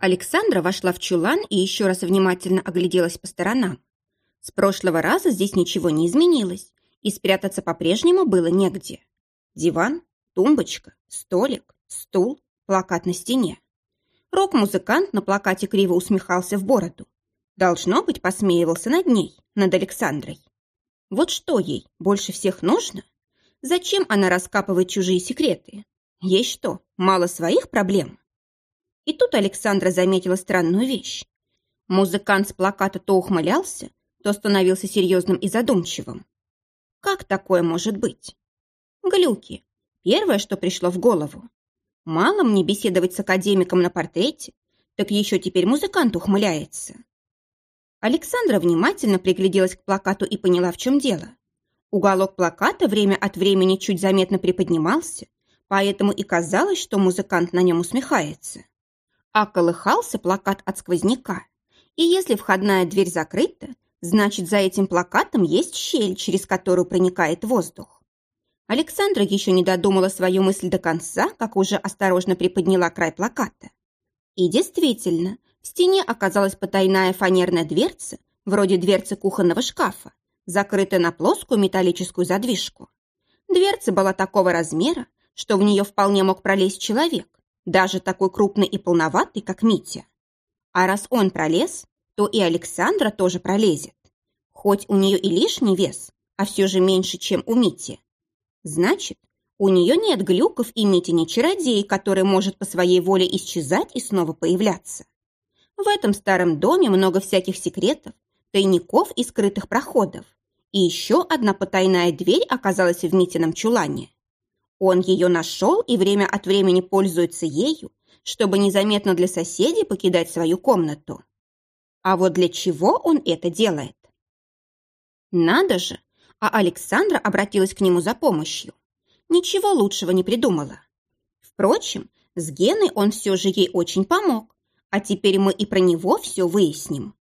Александра вошла в чулан и еще раз внимательно огляделась по сторонам. С прошлого раза здесь ничего не изменилось, и спрятаться по-прежнему было негде. Диван, тумбочка, столик, стул, плакат на стене. Рок-музыкант на плакате криво усмехался в бороду. Должно быть, посмеивался над ней, над Александрой. Вот что ей больше всех нужно? Зачем она раскапывает чужие секреты? Ей что, мало своих проблем? И тут Александра заметила странную вещь. Музыкант с плаката то ухмылялся, то становился серьезным и задумчивым. Как такое может быть? Глюки. Первое, что пришло в голову. Мало мне беседовать с академиком на портрете, так еще теперь музыкант ухмыляется. Александра внимательно пригляделась к плакату и поняла, в чем дело. Уголок плаката время от времени чуть заметно приподнимался, поэтому и казалось, что музыкант на нем усмехается. А колыхался плакат от сквозняка. И если входная дверь закрыта, значит, за этим плакатом есть щель, через которую проникает воздух. Александра еще не додумала свою мысль до конца, как уже осторожно приподняла край плаката. И действительно, в стене оказалась потайная фанерная дверца, вроде дверцы кухонного шкафа, закрытая на плоскую металлическую задвижку. Дверца была такого размера, что в нее вполне мог пролезть человек, даже такой крупный и полноватый, как Митя. А раз он пролез, то и Александра тоже пролезет. Хоть у нее и лишний вес, а все же меньше, чем у Мити. Значит, у нее нет глюков и Мити не чародей, который может по своей воле исчезать и снова появляться. В этом старом доме много всяких секретов, тайников и скрытых проходов. И еще одна потайная дверь оказалась в Митином чулане. Он ее нашел и время от времени пользуется ею, чтобы незаметно для соседей покидать свою комнату. А вот для чего он это делает? Надо же, а Александра обратилась к нему за помощью. Ничего лучшего не придумала. Впрочем, с Геной он все же ей очень помог, а теперь мы и про него все выясним.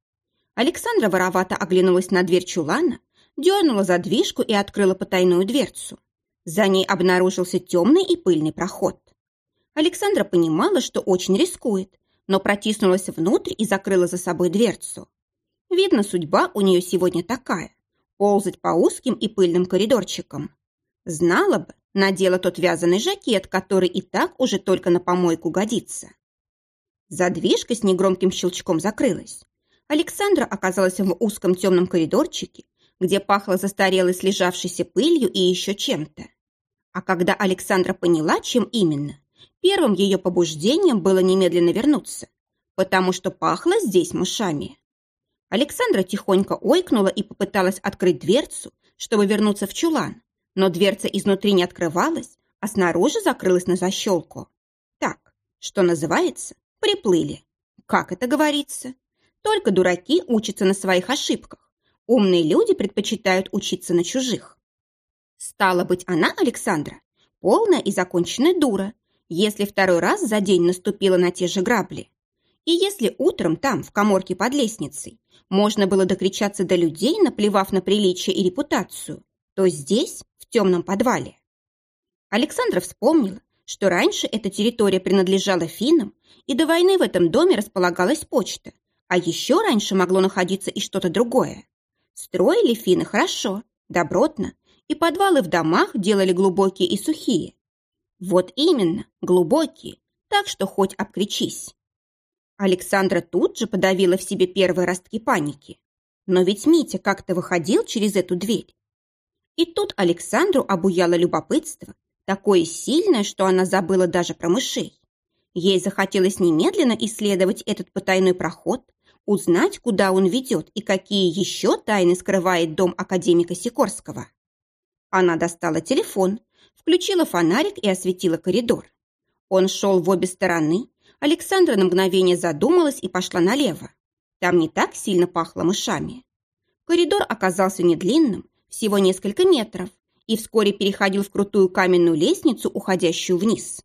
Александра воровато оглянулась на дверь чулана, дернула задвижку и открыла потайную дверцу. За ней обнаружился темный и пыльный проход. Александра понимала, что очень рискует, но протиснулась внутрь и закрыла за собой дверцу. Видно, судьба у нее сегодня такая – ползать по узким и пыльным коридорчикам. Знала бы, надела тот вязаный жакет, который и так уже только на помойку годится. Задвижка с негромким щелчком закрылась. Александра оказалась в узком темном коридорчике, где пахло застарелой слежавшейся пылью и еще чем-то. А когда Александра поняла, чем именно, первым ее побуждением было немедленно вернуться, потому что пахло здесь мышами. Александра тихонько ойкнула и попыталась открыть дверцу, чтобы вернуться в чулан, но дверца изнутри не открывалась, а снаружи закрылась на защелку. Так, что называется, Приплыли. Как это говорится? Только дураки учатся на своих ошибках. Умные люди предпочитают учиться на чужих. Стала быть, она, Александра, полная и законченная дура, если второй раз за день наступила на те же грабли. И если утром там, в коморке под лестницей, можно было докричаться до людей, наплевав на приличие и репутацию, то здесь, в темном подвале. Александра вспомнила, что раньше эта территория принадлежала финнам, и до войны в этом доме располагалась почта, а еще раньше могло находиться и что-то другое. Строили финны хорошо, добротно, и подвалы в домах делали глубокие и сухие. Вот именно, глубокие, так что хоть обкричись. Александра тут же подавила в себе первые ростки паники. Но ведь Митя как-то выходил через эту дверь. И тут Александру обуяло любопытство, такое сильное, что она забыла даже про мышей. Ей захотелось немедленно исследовать этот потайной проход, узнать, куда он ведет и какие еще тайны скрывает дом академика Сикорского. Она достала телефон, включила фонарик и осветила коридор. Он шел в обе стороны. Александра на мгновение задумалась и пошла налево. Там не так сильно пахло мышами. Коридор оказался недлинным, всего несколько метров, и вскоре переходил в крутую каменную лестницу, уходящую вниз.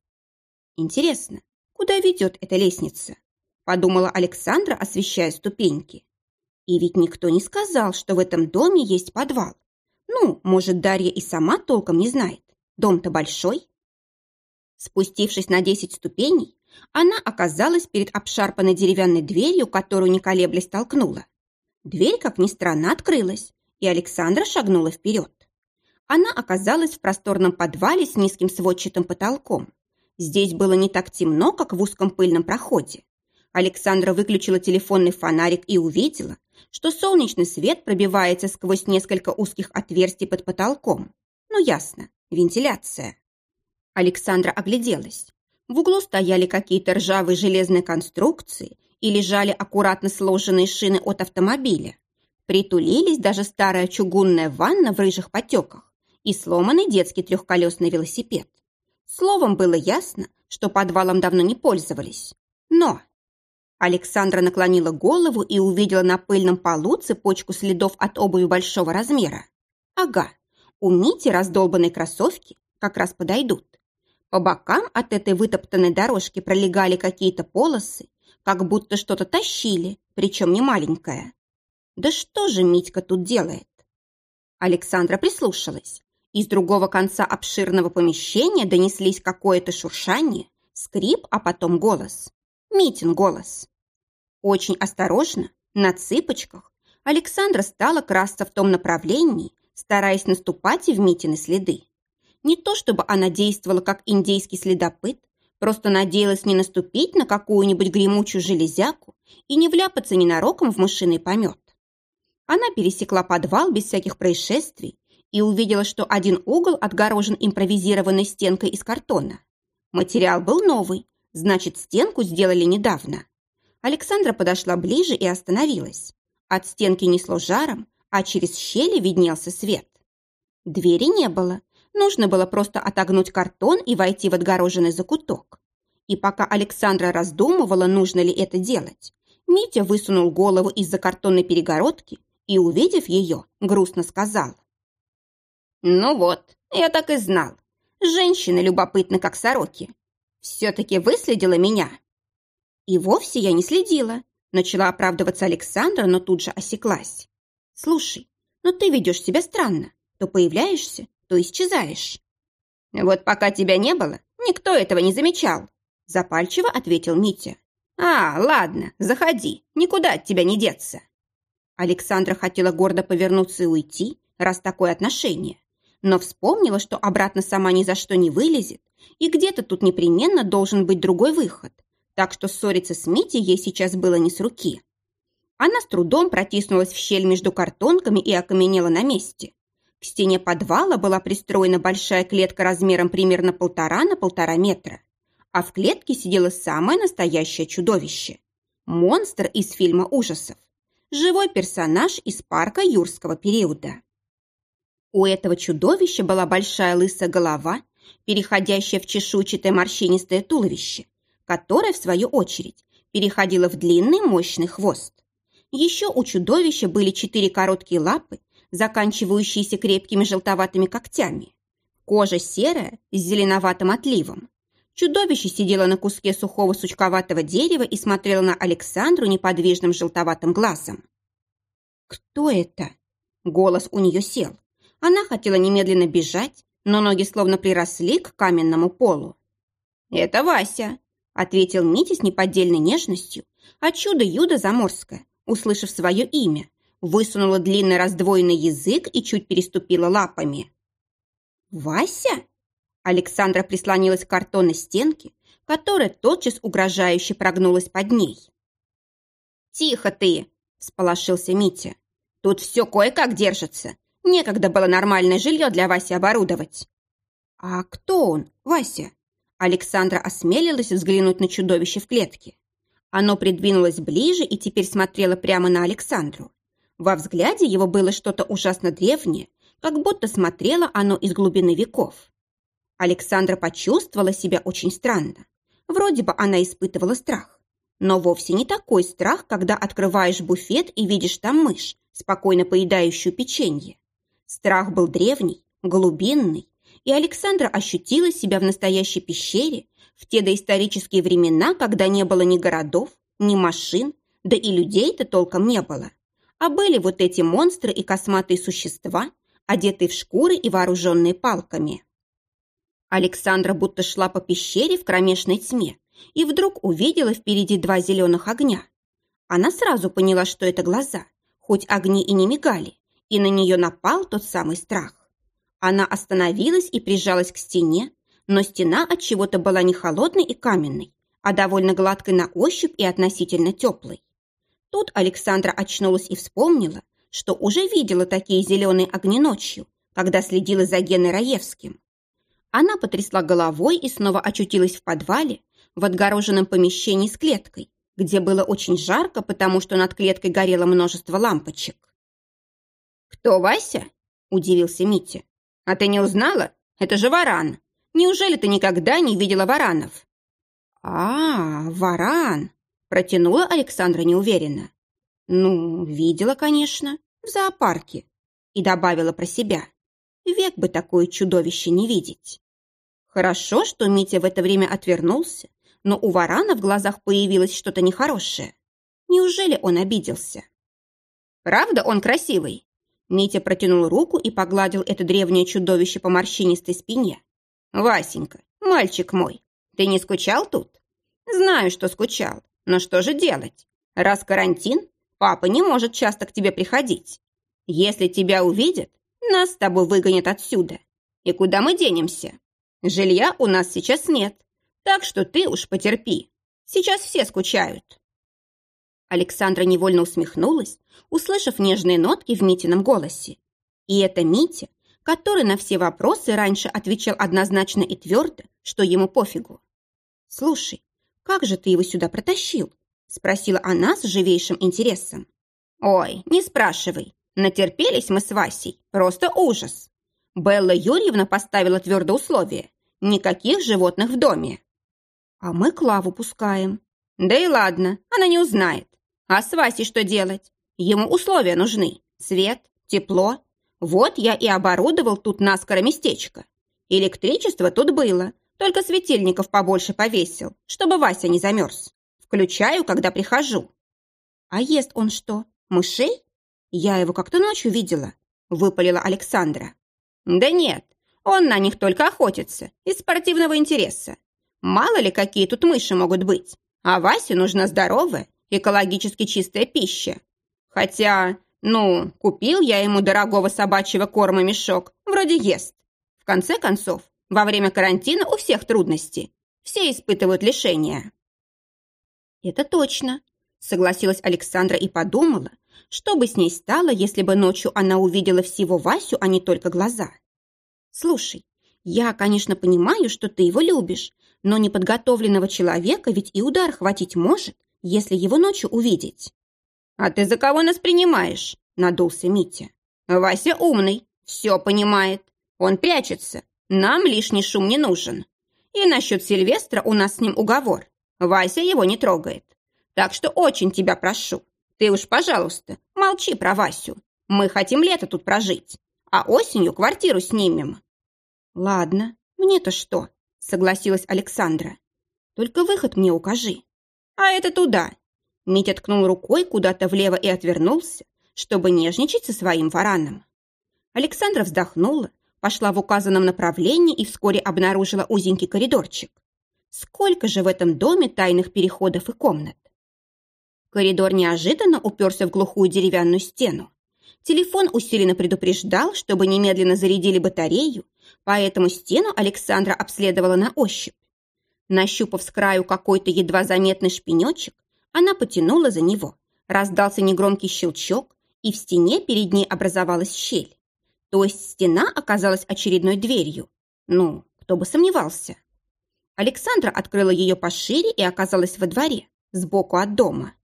Интересно, куда ведет эта лестница?» Подумала Александра, освещая ступеньки. И ведь никто не сказал, что в этом доме есть подвал. Ну, может, Дарья и сама толком не знает. Дом-то большой. Спустившись на десять ступеней, Она оказалась перед обшарпанной деревянной дверью, которую не колеблясь толкнула. Дверь, как ни странно, открылась, и Александра шагнула вперед. Она оказалась в просторном подвале с низким сводчатым потолком. Здесь было не так темно, как в узком пыльном проходе. Александра выключила телефонный фонарик и увидела, что солнечный свет пробивается сквозь несколько узких отверстий под потолком. Ну, ясно, вентиляция. Александра огляделась. В углу стояли какие-то ржавые железные конструкции и лежали аккуратно сложенные шины от автомобиля. Притулились даже старая чугунная ванна в рыжих потеках и сломанный детский трехколесный велосипед. Словом, было ясно, что подвалом давно не пользовались. Но Александра наклонила голову и увидела на пыльном полу цепочку следов от обуви большого размера. Ага, у Мити раздолбанные кроссовки как раз подойдут. По бокам от этой вытоптанной дорожки пролегали какие-то полосы, как будто что-то тащили, причем не маленькое. Да что же Митька тут делает? Александра прислушалась. Из другого конца обширного помещения донеслись какое-то шуршание, скрип, а потом голос. Митин голос. Очень осторожно, на цыпочках, Александра стала красться в том направлении, стараясь наступать и в Митины следы. Не то чтобы она действовала как индейский следопыт, просто надеялась не наступить на какую-нибудь гремучую железяку и не вляпаться ненароком в мышиный помет. Она пересекла подвал без всяких происшествий и увидела, что один угол отгорожен импровизированной стенкой из картона. Материал был новый, значит, стенку сделали недавно. Александра подошла ближе и остановилась. От стенки несло жаром, а через щели виднелся свет. Двери не было. Нужно было просто отогнуть картон и войти в отгороженный закуток. И пока Александра раздумывала, нужно ли это делать, Митя высунул голову из-за картонной перегородки и, увидев ее, грустно сказал. «Ну вот, я так и знал. Женщины любопытны, как сороки. Все-таки выследила меня». И вовсе я не следила. Начала оправдываться Александра, но тут же осеклась. Слушай, но ты ведешь себя странно. То появляешься, то исчезаешь. Вот пока тебя не было, никто этого не замечал. Запальчиво ответил Митя. А, ладно, заходи, никуда от тебя не деться. Александра хотела гордо повернуться и уйти, раз такое отношение, но вспомнила, что обратно сама ни за что не вылезет, и где-то тут непременно должен быть другой выход, так что ссориться с Митей ей сейчас было не с руки. Она с трудом протиснулась в щель между картонками и окаменела на месте. К стене подвала была пристроена большая клетка размером примерно полтора на полтора метра, а в клетке сидело самое настоящее чудовище. Монстр из фильма ужасов. Живой персонаж из парка юрского периода. У этого чудовища была большая лысая голова, переходящая в чешуйчатое морщинистое туловище, которая, в свою очередь, переходила в длинный мощный хвост. Еще у чудовища были четыре короткие лапы, заканчивающиеся крепкими желтоватыми когтями. Кожа серая с зеленоватым отливом. Чудовище сидело на куске сухого сучковатого дерева и смотрело на Александру неподвижным желтоватым глазом. «Кто это?» Голос у нее сел. Она хотела немедленно бежать, но ноги словно приросли к каменному полу. «Это Вася», ответил Митя с неподдельной нежностью, а чудо Юда Заморское, услышав свое имя, высунула длинный раздвоенный язык и чуть переступила лапами. «Вася?» Александра прислонилась к картонной стенке, которая тотчас угрожающе прогнулась под ней. «Тихо ты!» – всполошился Митя. «Тут все кое-как держится. Некогда было нормальное жилье для Васи оборудовать». «А кто он, Вася?» Александра осмелилась взглянуть на чудовище в клетке. Оно придвинулось ближе и теперь смотрело прямо на Александру. Во взгляде его было что-то ужасно древнее, как будто смотрело оно из глубины веков. Александра почувствовала себя очень странно. Вроде бы она испытывала страх. Но вовсе не такой страх, когда открываешь буфет и видишь там мышь, спокойно поедающую печенье. Страх был древний, глубинный, и Александра ощутила себя в настоящей пещере в те доисторические времена, когда не было ни городов, ни машин, да и людей-то толком не было. А были вот эти монстры и косматые существа, одетые в шкуры и вооруженные палками. Александра будто шла по пещере в кромешной тьме, и вдруг увидела впереди два зеленых огня. Она сразу поняла, что это глаза, хоть огни и не мигали, и на нее напал тот самый страх. Она остановилась и прижалась к стене, но стена от чего-то была не холодной и каменной, а довольно гладкой на ощупь и относительно теплой. Тут Александра очнулась и вспомнила, что уже видела такие зеленые огни ночью, когда следила за Геной Раевским. Она потрясла головой и снова очутилась в подвале, в отгороженном помещении с клеткой, где было очень жарко, потому что над клеткой горело множество лампочек. «Кто Вася?» – удивился Митя. «А ты не узнала? Это же варан. Неужели ты никогда не видела варанов?» «А, варан!» – протянула Александра неуверенно. «Ну, видела, конечно, в зоопарке». И добавила про себя. «Век бы такое чудовище не видеть». Хорошо, что Митя в это время отвернулся, но у варана в глазах появилось что-то нехорошее. Неужели он обиделся? «Правда он красивый?» Митя протянул руку и погладил это древнее чудовище по морщинистой спине. «Васенька, мальчик мой, ты не скучал тут?» «Знаю, что скучал, но что же делать? Раз карантин, папа не может часто к тебе приходить. Если тебя увидят, нас с тобой выгонят отсюда. И куда мы денемся? Жилья у нас сейчас нет, так что ты уж потерпи. Сейчас все скучают». Александра невольно усмехнулась, услышав нежные нотки в Митином голосе. И это Митя, который на все вопросы раньше отвечал однозначно и твердо, что ему пофигу. «Слушай, как же ты его сюда протащил?» спросила она с живейшим интересом. «Ой, не спрашивай. Натерпелись мы с Васей. Просто ужас. Белла Юрьевна поставила твердое условие. Никаких животных в доме. А мы Клаву пускаем. Да и ладно, она не узнает. А с Васей что делать? Ему условия нужны. Свет, тепло. Вот я и оборудовал тут наскоро местечко. Электричество тут было, только светильников побольше повесил, чтобы Вася не замерз. Включаю, когда прихожу. А ест он что, мышей? Я его как-то ночью видела, выпалила Александра. Да нет, он на них только охотится, из спортивного интереса. Мало ли, какие тут мыши могут быть. А Васе нужна здоровая, экологически чистая пища. Хотя, ну, купил я ему дорогого собачьего корма мешок, вроде ест. В конце концов, во время карантина у всех трудности. Все испытывают лишения. Это точно, согласилась Александра и подумала, что бы с ней стало, если бы ночью она увидела всего Васю, а не только глаза. Слушай, я, конечно, понимаю, что ты его любишь, но неподготовленного человека ведь и удар хватить может, если его ночью увидеть. «А ты за кого нас принимаешь?» – надулся Митя. «Вася умный, все понимает. Он прячется. Нам лишний шум не нужен. И насчет Сильвестра у нас с ним уговор. Вася его не трогает. Так что очень тебя прошу. Ты уж, пожалуйста, молчи про Васю. Мы хотим лето тут прожить, а осенью квартиру снимем». «Ладно, мне-то что?» согласилась Александра. «Только выход мне укажи». «А это туда». Митя ткнул рукой куда-то влево и отвернулся, чтобы нежничать со своим вараном. Александра вздохнула, пошла в указанном направлении и вскоре обнаружила узенький коридорчик. Сколько же в этом доме тайных переходов и комнат? Коридор неожиданно уперся в глухую деревянную стену. Телефон усиленно предупреждал, чтобы немедленно зарядили батарею, поэтому стену Александра обследовала на ощупь. Нащупав с краю какой-то едва заметный шпинечек, она потянула за него. Раздался негромкий щелчок, и в стене перед ней образовалась щель. То есть стена оказалась очередной дверью. Ну, кто бы сомневался. Александра открыла ее пошире и оказалась во дворе, сбоку от дома.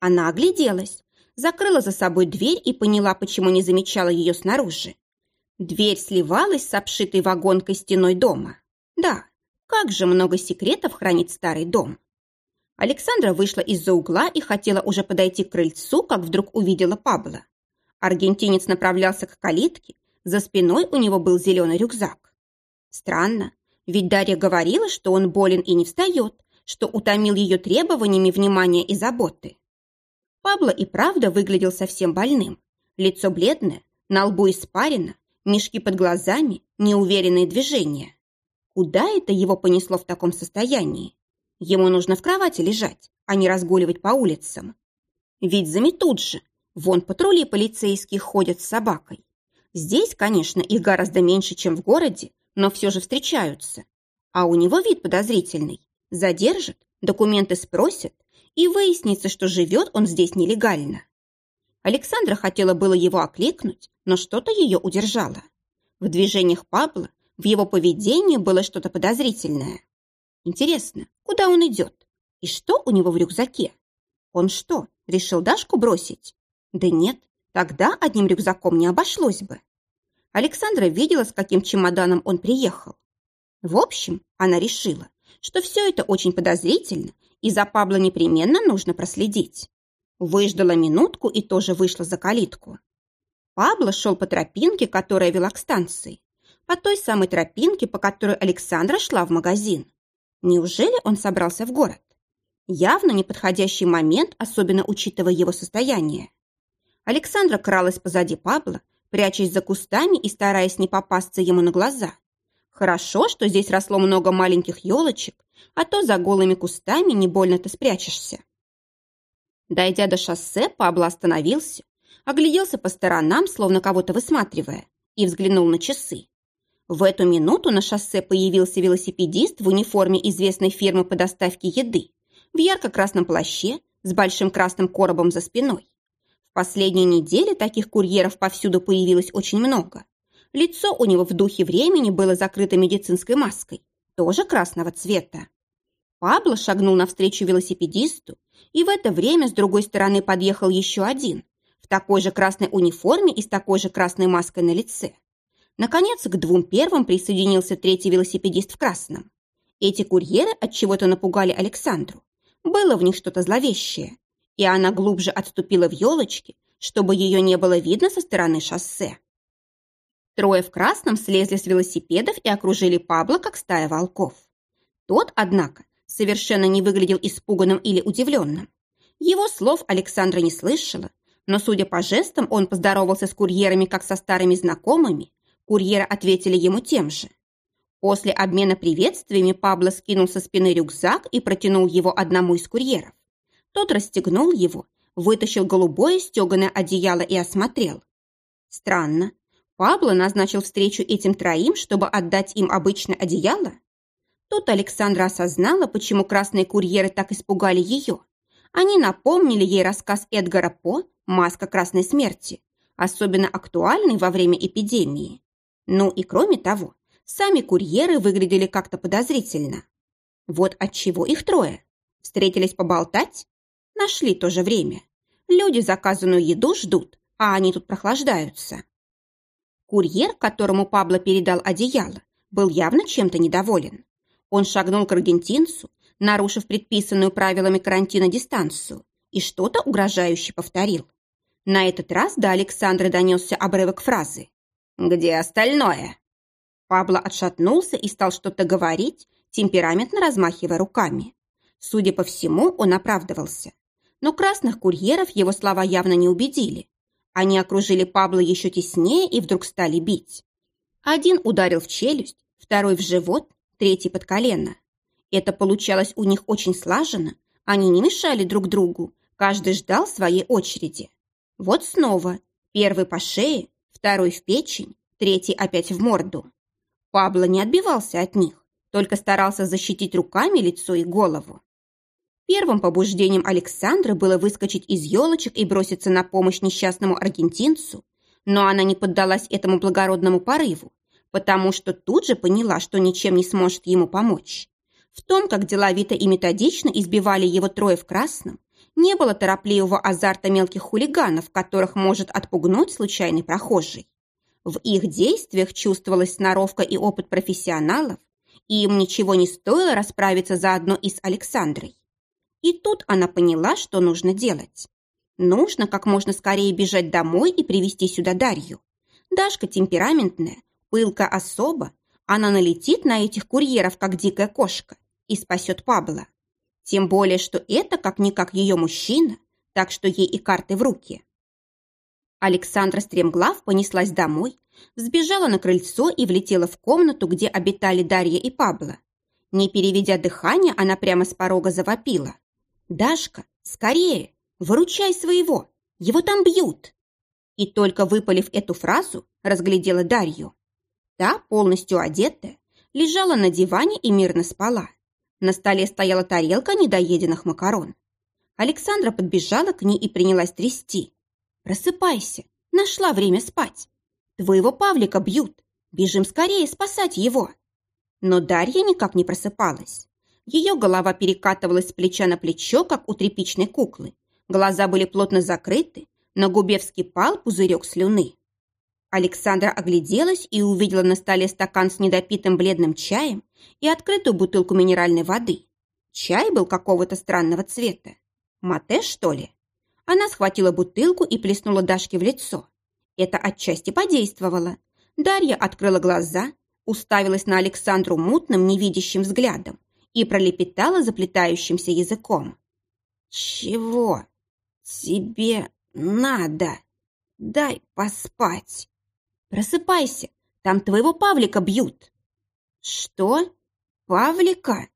Она огляделась, закрыла за собой дверь и поняла, почему не замечала ее снаружи. Дверь сливалась с обшитой вагонкой стеной дома. Да, как же много секретов хранит старый дом. Александра вышла из-за угла и хотела уже подойти к крыльцу, как вдруг увидела Пабло. Аргентинец направлялся к калитке, за спиной у него был зеленый рюкзак. Странно, ведь Дарья говорила, что он болен и не встает, что утомил ее требованиями внимания и заботы. Пабло и правда выглядел совсем больным. Лицо бледное, на лбу испарено, мешки под глазами, неуверенные движения. Куда это его понесло в таком состоянии? Ему нужно в кровати лежать, а не разгуливать по улицам. Ведь заметут же. Вон патрули полицейские ходят с собакой. Здесь, конечно, их гораздо меньше, чем в городе, но все же встречаются. А у него вид подозрительный. Задержат, документы спросят, и выяснится, что живет он здесь нелегально. Александра хотела было его окликнуть, но что-то ее удержало. В движениях Пабло, в его поведении было что-то подозрительное. Интересно, куда он идет? И что у него в рюкзаке? Он что, решил Дашку бросить? Да нет, тогда одним рюкзаком не обошлось бы. Александра видела, с каким чемоданом он приехал. В общем, она решила, что все это очень подозрительно, и за Пабло непременно нужно проследить. Выждала минутку и тоже вышла за калитку. Пабло шел по тропинке, которая вела к станции. По той самой тропинке, по которой Александра шла в магазин. Неужели он собрался в город? Явно неподходящий момент, особенно учитывая его состояние. Александра кралась позади Пабло, прячась за кустами и стараясь не попасться ему на глаза. Хорошо, что здесь росло много маленьких елочек, а то за голыми кустами не больно-то спрячешься. Дойдя до шоссе, Пабло остановился, огляделся по сторонам, словно кого-то высматривая, и взглянул на часы. В эту минуту на шоссе появился велосипедист в униформе известной фирмы по доставке еды, в ярко-красном плаще с большим красным коробом за спиной. В последние недели таких курьеров повсюду появилось очень много. Лицо у него в духе времени было закрыто медицинской маской, тоже красного цвета. Пабло шагнул навстречу велосипедисту, и в это время с другой стороны подъехал еще один, в такой же красной униформе и с такой же красной маской на лице. Наконец, к двум первым присоединился третий велосипедист в красном. Эти курьеры от чего то напугали Александру. Было в них что-то зловещее, и она глубже отступила в елочки, чтобы ее не было видно со стороны шоссе. Трое в красном слезли с велосипедов и окружили Пабло, как стая волков. Тот, однако, совершенно не выглядел испуганным или удивленным. Его слов Александра не слышала, но, судя по жестам, он поздоровался с курьерами, как со старыми знакомыми. Курьеры ответили ему тем же. После обмена приветствиями Пабло скинул со спины рюкзак и протянул его одному из курьеров. Тот расстегнул его, вытащил голубое стеганое одеяло и осмотрел. Странно. Пабло назначил встречу этим троим, чтобы отдать им обычное одеяло? Тут Александра осознала, почему красные курьеры так испугали ее. Они напомнили ей рассказ Эдгара По «Маска красной смерти», особенно актуальный во время эпидемии. Ну и кроме того, сами курьеры выглядели как-то подозрительно. Вот отчего их трое. Встретились поболтать? Нашли то же время. Люди заказанную еду ждут, а они тут прохлаждаются. Курьер, которому Пабло передал одеяло, был явно чем-то недоволен. Он шагнул к аргентинцу, нарушив предписанную правилами карантина дистанцию, и что-то угрожающе повторил. На этот раз до Александры донесся обрывок фразы. «Где остальное?» Пабло отшатнулся и стал что-то говорить, темпераментно размахивая руками. Судя по всему, он оправдывался. Но красных курьеров его слова явно не убедили. Они окружили Пабло еще теснее и вдруг стали бить. Один ударил в челюсть, второй в живот, третий под колено. Это получалось у них очень слаженно, они не мешали друг другу, каждый ждал своей очереди. Вот снова, первый по шее, второй в печень, третий опять в морду. Пабло не отбивался от них, только старался защитить руками лицо и голову. Первым побуждением Александры было выскочить из елочек и броситься на помощь несчастному аргентинцу, но она не поддалась этому благородному порыву, потому что тут же поняла, что ничем не сможет ему помочь. В том, как деловито и методично избивали его трое в красном, не было торопливого азарта мелких хулиганов, которых может отпугнуть случайный прохожий. В их действиях чувствовалась сноровка и опыт профессионалов, и им ничего не стоило расправиться заодно и с Александрой. И тут она поняла, что нужно делать. Нужно как можно скорее бежать домой и привести сюда Дарью. Дашка темпераментная, Пылка особа, она налетит на этих курьеров, как дикая кошка, и спасет Пабла. Тем более, что это как-никак ее мужчина, так что ей и карты в руки. Александра Стремглав понеслась домой, взбежала на крыльцо и влетела в комнату, где обитали Дарья и Пабло. Не переведя дыхание, она прямо с порога завопила. «Дашка, скорее! Выручай своего! Его там бьют!» И только выпалив эту фразу, разглядела Дарью. Та, полностью одетая, лежала на диване и мирно спала. На столе стояла тарелка недоеденных макарон. Александра подбежала к ней и принялась трясти. «Просыпайся! Нашла время спать! Твоего Павлика бьют! Бежим скорее спасать его!» Но Дарья никак не просыпалась. Ее голова перекатывалась с плеча на плечо, как у тряпичной куклы. Глаза были плотно закрыты, на губе вскипал пузырек слюны. Александра огляделась и увидела на столе стакан с недопитым бледным чаем и открытую бутылку минеральной воды. Чай был какого-то странного цвета. Мате, что ли? Она схватила бутылку и плеснула Дашке в лицо. Это отчасти подействовало. Дарья открыла глаза, уставилась на Александру мутным, невидящим взглядом и пролепетала заплетающимся языком. «Чего тебе надо? Дай поспать!» «Просыпайся, там твоего Павлика бьют!» «Что? Павлика?»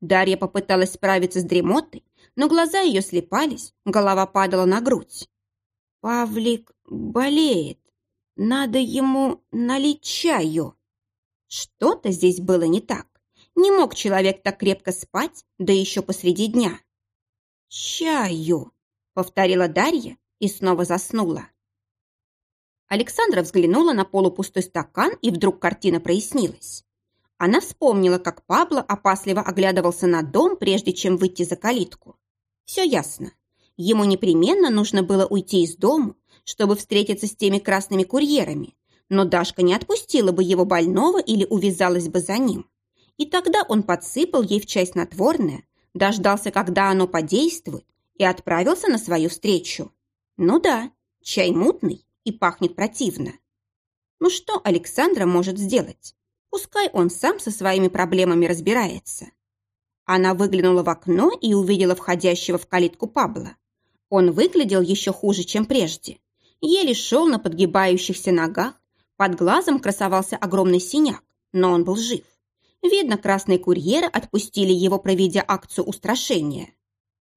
Дарья попыталась справиться с дремотой, но глаза ее слепались, голова падала на грудь. «Павлик болеет. Надо ему налить чаю». Что-то здесь было не так. Не мог человек так крепко спать, да еще посреди дня. «Чаю», — повторила Дарья и снова заснула. Александра взглянула на полупустой стакан, и вдруг картина прояснилась. Она вспомнила, как Пабло опасливо оглядывался на дом, прежде чем выйти за калитку. Все ясно. Ему непременно нужно было уйти из дома, чтобы встретиться с теми красными курьерами, но Дашка не отпустила бы его больного или увязалась бы за ним. И тогда он подсыпал ей в чай снотворное, дождался, когда оно подействует, и отправился на свою встречу. Ну да, чай мутный и пахнет противно. Ну что Александра может сделать? Пускай он сам со своими проблемами разбирается. Она выглянула в окно и увидела входящего в калитку Пабла. Он выглядел еще хуже, чем прежде. Еле шел на подгибающихся ногах, под глазом красовался огромный синяк, но он был жив. Видно, красные курьеры отпустили его, проведя акцию устрашения.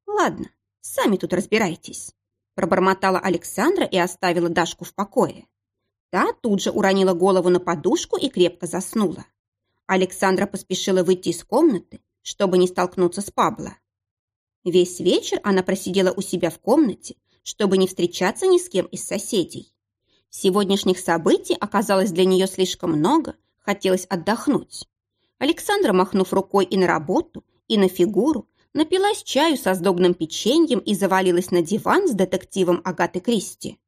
«Ладно, сами тут разбирайтесь», – пробормотала Александра и оставила Дашку в покое. Та тут же уронила голову на подушку и крепко заснула. Александра поспешила выйти из комнаты, чтобы не столкнуться с Пабло. Весь вечер она просидела у себя в комнате, чтобы не встречаться ни с кем из соседей. Сегодняшних событий оказалось для нее слишком много, хотелось отдохнуть. Александра, махнув рукой и на работу, и на фигуру, напилась чаю со сдобным печеньем и завалилась на диван с детективом Агаты Кристи.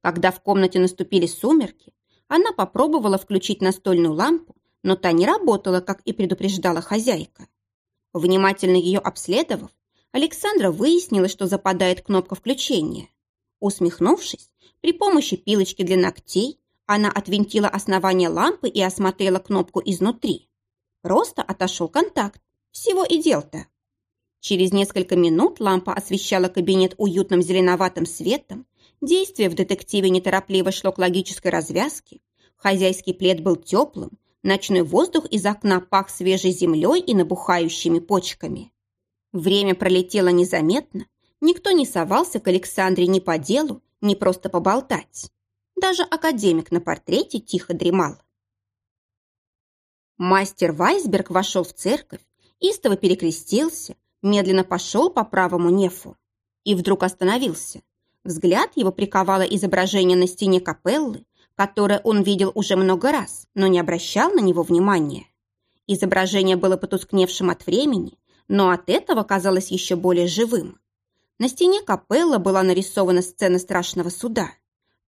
Когда в комнате наступили сумерки, она попробовала включить настольную лампу, но та не работала, как и предупреждала хозяйка. Внимательно ее обследовав, Александра выяснила, что западает кнопка включения. Усмехнувшись, при помощи пилочки для ногтей она отвинтила основание лампы и осмотрела кнопку изнутри. Просто отошел контакт. Всего и дел-то. Через несколько минут лампа освещала кабинет уютным зеленоватым светом. Действие в детективе неторопливо шло к логической развязке. Хозяйский плед был теплым, ночной воздух из окна пах свежей землей и набухающими почками. Время пролетело незаметно, никто не совался к Александре ни по делу, не просто поболтать. Даже академик на портрете тихо дремал. Мастер Вайсберг вошел в церковь, истово перекрестился, медленно пошел по правому нефу и вдруг остановился. Взгляд его приковало изображение на стене капеллы, которое он видел уже много раз, но не обращал на него внимания. Изображение было потускневшим от времени, но от этого казалось еще более живым. На стене капелла была нарисована сцена страшного суда.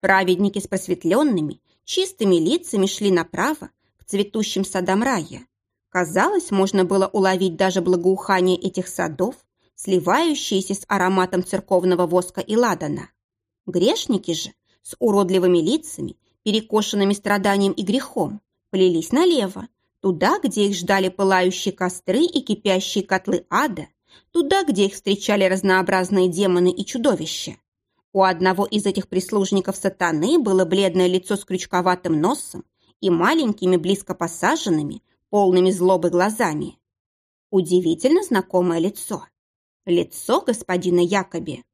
Праведники с просветленными, чистыми лицами шли направо, к цветущим садам рая. Казалось, можно было уловить даже благоухание этих садов, сливающиеся с ароматом церковного воска и ладана. Грешники же с уродливыми лицами, перекошенными страданием и грехом, плелись налево, туда, где их ждали пылающие костры и кипящие котлы ада, туда, где их встречали разнообразные демоны и чудовища. У одного из этих прислужников сатаны было бледное лицо с крючковатым носом и маленькими близко посаженными, полными злобы глазами. Удивительно знакомое лицо. Лицо господина Якоби.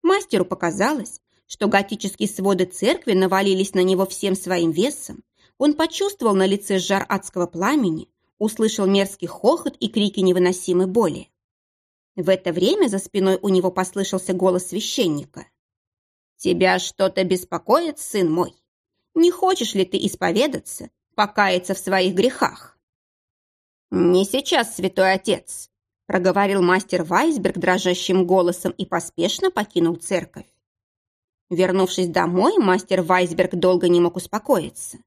Мастеру показалось, что готические своды церкви навалились на него всем своим весом. Он почувствовал на лице жар адского пламени, услышал мерзкий хохот и крики невыносимой боли. В это время за спиной у него послышался голос священника. «Тебя что-то беспокоит, сын мой? Не хочешь ли ты исповедаться, покаяться в своих грехах?» «Не сейчас, святой отец», – проговорил мастер Вайсберг дрожащим голосом и поспешно покинул церковь. Вернувшись домой, мастер Вайсберг долго не мог успокоиться.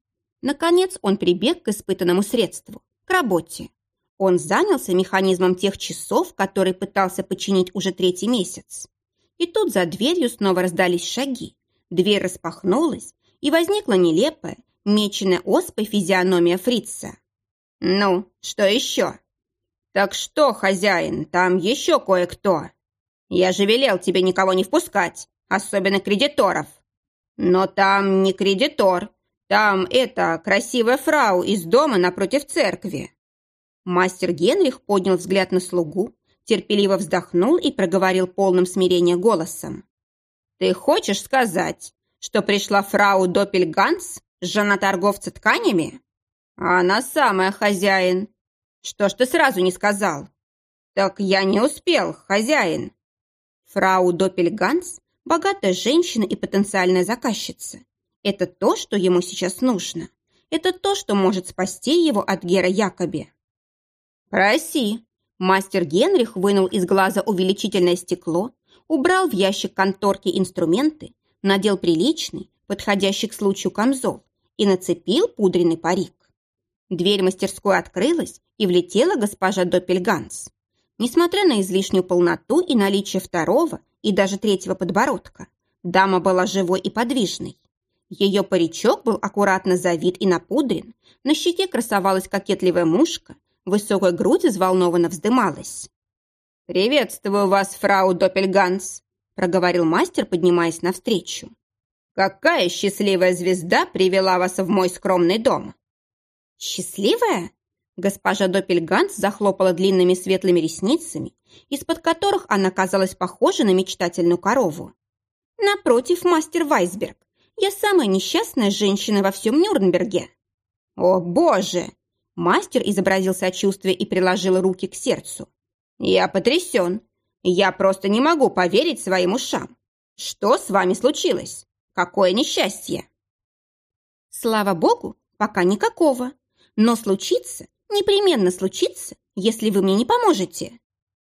Наконец он прибег к испытанному средству – к работе. Он занялся механизмом тех часов, который пытался починить уже третий месяц. И тут за дверью снова раздались шаги. Дверь распахнулась, и возникла нелепая, меченая оспой физиономия фрица. «Ну, что еще?» «Так что, хозяин, там еще кое-кто. Я же велел тебе никого не впускать, особенно кредиторов. Но там не кредитор, там это красивая фрау из дома напротив церкви». Мастер Генрих поднял взгляд на слугу, терпеливо вздохнул и проговорил полным смирения голосом. «Ты хочешь сказать, что пришла фрау Доппельганс, жена торговца тканями?» «Она самая хозяин. Что ж ты сразу не сказал?» «Так я не успел, хозяин». Фрау Доппельганс – богатая женщина и потенциальная заказчица. Это то, что ему сейчас нужно. Это то, что может спасти его от Гера Якоби. «Проси». Мастер Генрих вынул из глаза увеличительное стекло, убрал в ящик конторки инструменты, надел приличный, подходящий к случаю камзол и нацепил пудренный парик. Дверь мастерской открылась, и влетела госпожа Доппельганс. Несмотря на излишнюю полноту и наличие второго и даже третьего подбородка, дама была живой и подвижной. Ее паричок был аккуратно завит и напудрен, на щеке красовалась кокетливая мушка, высокая грудь взволнованно вздымалась. «Приветствую вас, фрау Доппельганс», – проговорил мастер, поднимаясь навстречу. «Какая счастливая звезда привела вас в мой скромный дом!» «Счастливая?» Госпожа Доппельганс захлопала длинными светлыми ресницами, из-под которых она казалась похожа на мечтательную корову. «Напротив, мастер Вайсберг, я самая несчастная женщина во всем Нюрнберге». «О, боже!» Мастер изобразил сочувствие и приложил руки к сердцу. «Я потрясен. Я просто не могу поверить своим ушам. Что с вами случилось? Какое несчастье!» «Слава богу, пока никакого», но случится, непременно случится, если вы мне не поможете.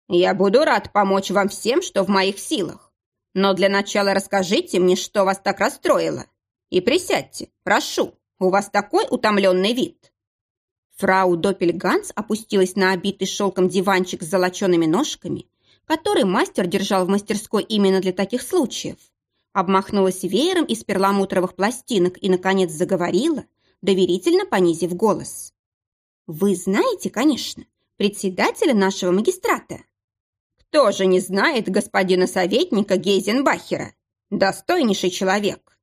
Я буду рад помочь вам всем, что в моих силах. Но для начала расскажите мне, что вас так расстроило. И присядьте, прошу, у вас такой утомленный вид». Фрау Доппельганс опустилась на обитый шелком диванчик с золочеными ножками, который мастер держал в мастерской именно для таких случаев. Обмахнулась веером из перламутровых пластинок и, наконец, заговорила, доверительно понизив голос. «Вы знаете, конечно, председателя нашего магистрата?» «Кто же не знает господина советника Гейзенбахера? Достойнейший человек!»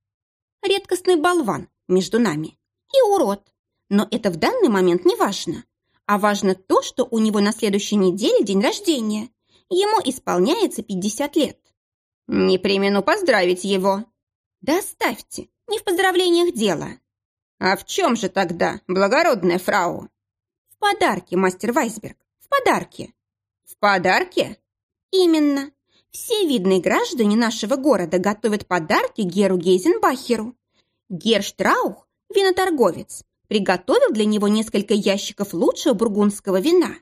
«Редкостный болван между нами и урод. Но это в данный момент не важно. А важно то, что у него на следующей неделе день рождения. Ему исполняется 50 лет. Не примену поздравить его. Да оставьте, не в поздравлениях дело. «А в чем же тогда, благородная фрау?» «В подарке, мастер Вайсберг, в подарке». «В подарке?» «Именно. Все видные граждане нашего города готовят подарки Геру Гейзенбахеру. Гер Штраух, виноторговец, приготовил для него несколько ящиков лучшего бургундского вина.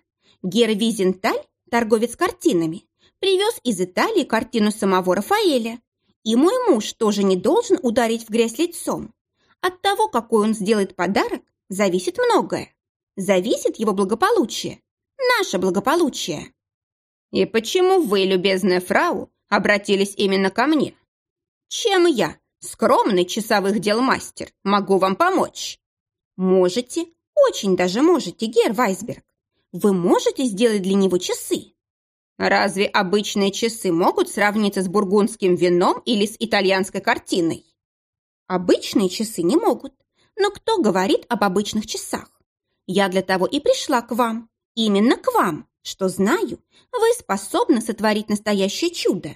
Гер Визенталь, торговец картинами, привез из Италии картину самого Рафаэля. И мой муж тоже не должен ударить в грязь лицом. От того, какой он сделает подарок, зависит многое. Зависит его благополучие, наше благополучие. И почему вы, любезная фрау, обратились именно ко мне? Чем я, скромный часовых дел мастер, могу вам помочь? Можете, очень даже можете, Гер Вайсберг. Вы можете сделать для него часы. Разве обычные часы могут сравниться с бургундским вином или с итальянской картиной? Обычные часы не могут. Но кто говорит об обычных часах? Я для того и пришла к вам. Именно к вам, что знаю, вы способны сотворить настоящее чудо.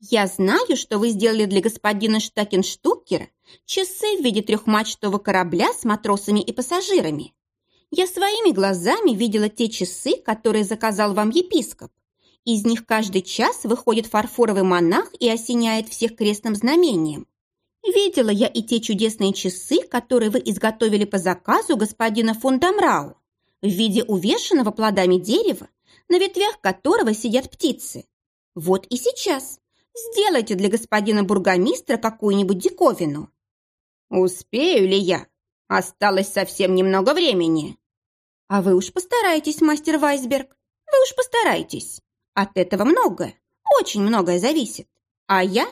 Я знаю, что вы сделали для господина Штакенштукера часы в виде трехмачтового корабля с матросами и пассажирами. Я своими глазами видела те часы, которые заказал вам епископ. Из них каждый час выходит фарфоровый монах и осеняет всех крестным знамением. Видела я и те чудесные часы, которые вы изготовили по заказу господина фон Дамрау в виде увешанного плодами дерева, на ветвях которого сидят птицы. Вот и сейчас сделайте для господина бургомистра какую-нибудь диковину. Успею ли я? Осталось совсем немного времени. А вы уж постарайтесь, мастер Вайсберг. Вы уж постарайтесь. От этого многое, очень многое зависит. А я,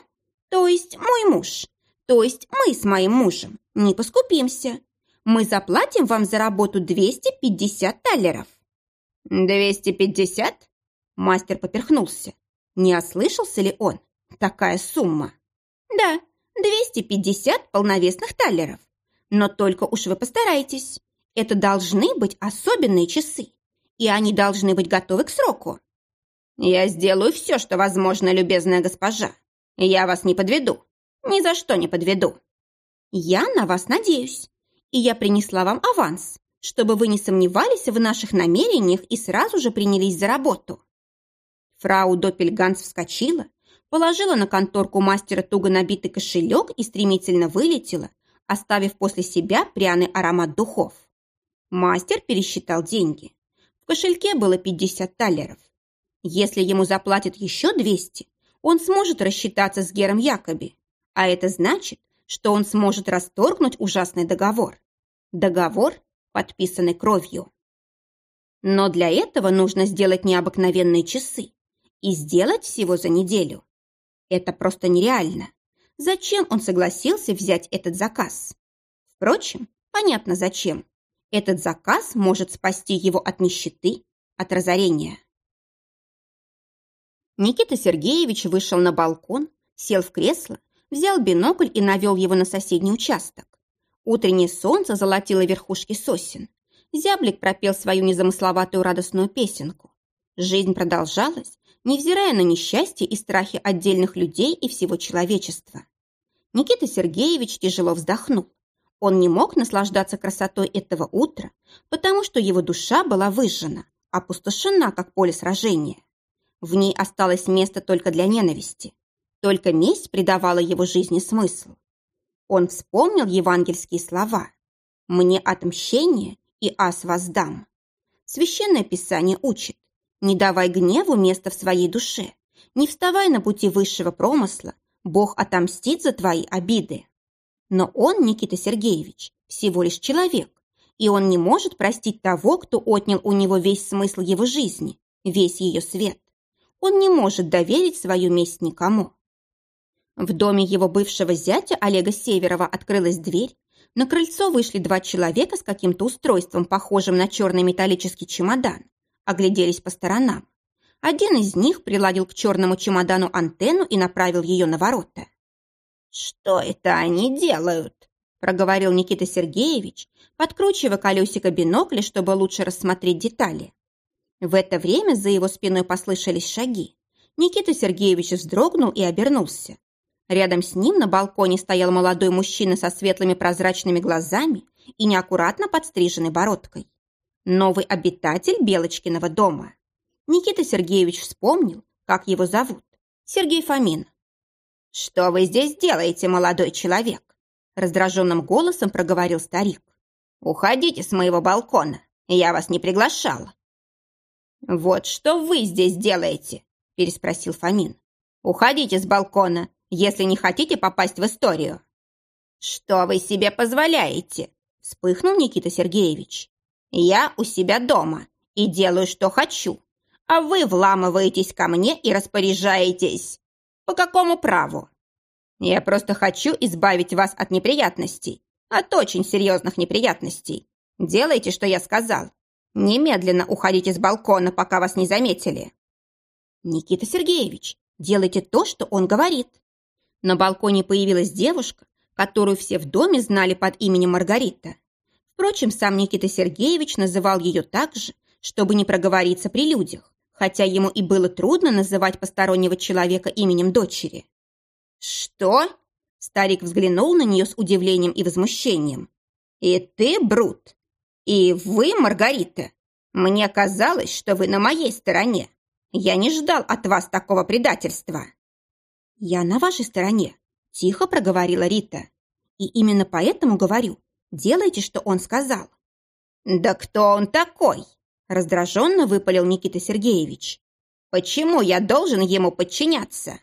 то есть мой муж, то есть мы с моим мужем, не поскупимся. Мы заплатим вам за работу 250 талеров. 250? Мастер поперхнулся. Не ослышался ли он? Такая сумма. Да, 250 полновесных талеров. Но только уж вы постарайтесь. Это должны быть особенные часы, и они должны быть готовы к сроку. Я сделаю все, что возможно, любезная госпожа. Я вас не подведу. Ни за что не подведу. Я на вас надеюсь, и я принесла вам аванс, чтобы вы не сомневались в наших намерениях и сразу же принялись за работу. Фрау Доппельганс вскочила, положила на конторку мастера туго набитый кошелек и стремительно вылетела, оставив после себя пряный аромат духов. Мастер пересчитал деньги. В кошельке было 50 талеров. Если ему заплатят еще 200, он сможет рассчитаться с Гером Якоби. А это значит, что он сможет расторгнуть ужасный договор. Договор, подписанный кровью. Но для этого нужно сделать необыкновенные часы. И сделать всего за неделю. Это просто нереально. Зачем он согласился взять этот заказ? Впрочем, понятно зачем. Этот заказ может спасти его от нищеты, от разорения. Никита Сергеевич вышел на балкон, сел в кресло, взял бинокль и навел его на соседний участок. Утреннее солнце золотило верхушки сосен. Зяблик пропел свою незамысловатую радостную песенку. Жизнь продолжалась, невзирая на несчастье и страхи отдельных людей и всего человечества. Никита Сергеевич тяжело вздохнул. Он не мог наслаждаться красотой этого утра, потому что его душа была выжжена, опустошена, как поле сражения. В ней осталось место только для ненависти. Только месть придавала его жизни смысл. Он вспомнил евангельские слова «Мне отмщение, и ас воздам». Священное Писание учит «Не давай гневу места в своей душе, не вставай на пути высшего промысла, Бог отомстит за твои обиды». Но он, Никита Сергеевич, всего лишь человек, и он не может простить того, кто отнял у него весь смысл его жизни, весь ее свет. Он не может доверить свою месть никому. В доме его бывшего зятя Олега Северова открылась дверь, на крыльцо вышли два человека с каким-то устройством, похожим на черный металлический чемодан, огляделись по сторонам. Один из них приладил к черному чемодану антенну и направил ее на ворота. «Что это они делают?» – проговорил Никита Сергеевич, подкручивая колесико бинокля, чтобы лучше рассмотреть детали. В это время за его спиной послышались шаги. Никита Сергеевич вздрогнул и обернулся. Рядом с ним на балконе стоял молодой мужчина со светлыми прозрачными глазами и неаккуратно подстриженной бородкой. Новый обитатель Белочкиного дома. Никита Сергеевич вспомнил, как его зовут. Сергей Фомин. «Что вы здесь делаете, молодой человек?» Раздраженным голосом проговорил старик. «Уходите с моего балкона, я вас не приглашала». «Вот что вы здесь делаете?» переспросил Фомин. «Уходите с балкона, если не хотите попасть в историю». «Что вы себе позволяете?» вспыхнул Никита Сергеевич. «Я у себя дома и делаю, что хочу, а вы вламываетесь ко мне и распоряжаетесь. По какому праву? Я просто хочу избавить вас от неприятностей, от очень серьезных неприятностей. Делайте, что я сказал. Немедленно уходите с балкона, пока вас не заметили. Никита Сергеевич, делайте то, что он говорит. На балконе появилась девушка, которую все в доме знали под именем Маргарита. Впрочем, сам Никита Сергеевич называл ее так же, чтобы не проговориться при людях, хотя ему и было трудно называть постороннего человека именем дочери. «Что?» – старик взглянул на нее с удивлением и возмущением. «И ты, Брут? И вы, Маргарита? Мне казалось, что вы на моей стороне. Я не ждал от вас такого предательства». «Я на вашей стороне», – тихо проговорила Рита. «И именно поэтому говорю, делайте, что он сказал». «Да кто он такой?» – раздраженно выпалил Никита Сергеевич. «Почему я должен ему подчиняться?»